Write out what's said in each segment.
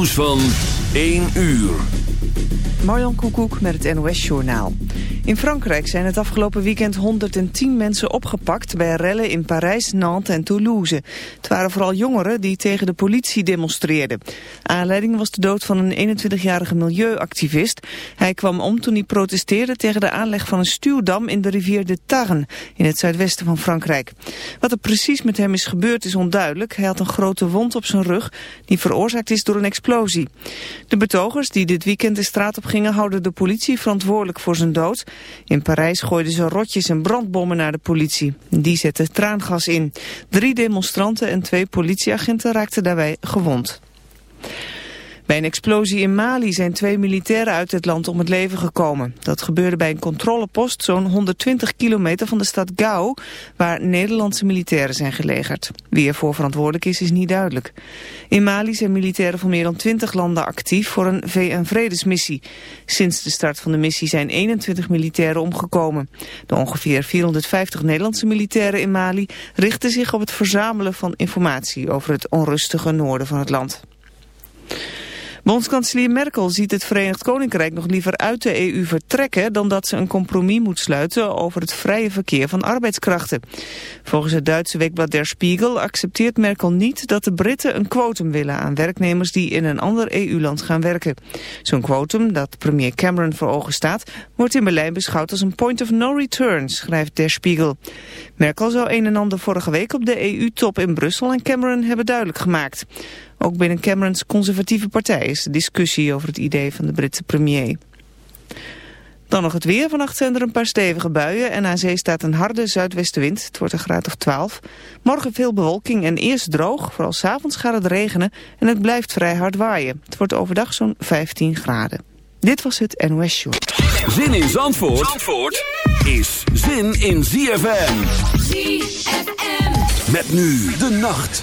nieuws van 1 uur. Marjan Koekoek met het NOS-journaal. In Frankrijk zijn het afgelopen weekend 110 mensen opgepakt... bij rellen in Parijs, Nantes en Toulouse. Het waren vooral jongeren die tegen de politie demonstreerden. Aanleiding was de dood van een 21-jarige milieuactivist. Hij kwam om toen hij protesteerde tegen de aanleg van een stuwdam... in de rivier de Tarn, in het zuidwesten van Frankrijk. Wat er precies met hem is gebeurd is onduidelijk. Hij had een grote wond op zijn rug... die veroorzaakt is door een explosie. De betogers die dit weekend de straat op gingen... houden de politie verantwoordelijk voor zijn dood... In Parijs gooiden ze rotjes en brandbommen naar de politie. Die zetten traangas in. Drie demonstranten en twee politieagenten raakten daarbij gewond. Bij een explosie in Mali zijn twee militairen uit het land om het leven gekomen. Dat gebeurde bij een controlepost zo'n 120 kilometer van de stad Gao, waar Nederlandse militairen zijn gelegerd. Wie ervoor verantwoordelijk is, is niet duidelijk. In Mali zijn militairen van meer dan 20 landen actief voor een VN-vredesmissie. Sinds de start van de missie zijn 21 militairen omgekomen. De ongeveer 450 Nederlandse militairen in Mali richten zich op het verzamelen van informatie over het onrustige noorden van het land. Bondskanselier Merkel ziet het Verenigd Koninkrijk nog liever uit de EU vertrekken dan dat ze een compromis moet sluiten over het vrije verkeer van arbeidskrachten. Volgens het Duitse weekblad Der Spiegel accepteert Merkel niet dat de Britten een quotum willen aan werknemers die in een ander EU-land gaan werken. Zo'n quotum, dat premier Cameron voor ogen staat, wordt in Berlijn beschouwd als een point of no return, schrijft Der Spiegel. Merkel zou een en ander vorige week op de EU-top in Brussel en Cameron hebben duidelijk gemaakt. Ook binnen Camerons conservatieve partij is de discussie over het idee van de Britse premier. Dan nog het weer. Vannacht zijn er een paar stevige buien en aan zee staat een harde zuidwestenwind. Het wordt een graad of 12. Morgen veel bewolking en eerst droog. Vooral s'avonds gaat het regenen en het blijft vrij hard waaien. Het wordt overdag zo'n 15 graden. Dit was het NOS Show. Zin in Zandvoort, Zandvoort is zin in ZFM. ZFM. Met nu de nacht.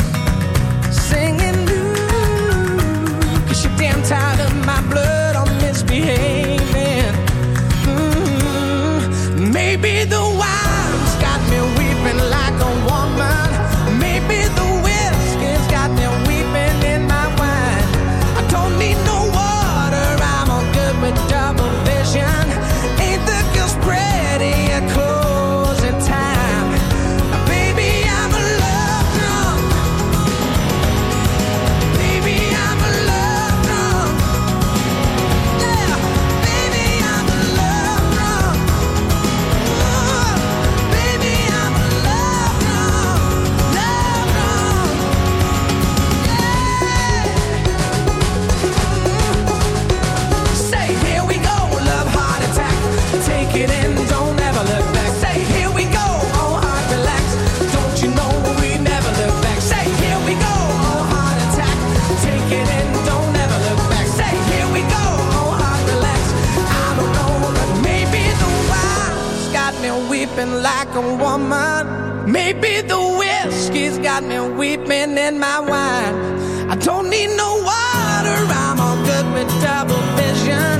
Maybe the whiskey's got me weeping in my wine. I don't need no water, I'm all good with double vision.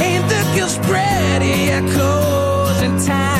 Ain't the guilt spread echoes in time?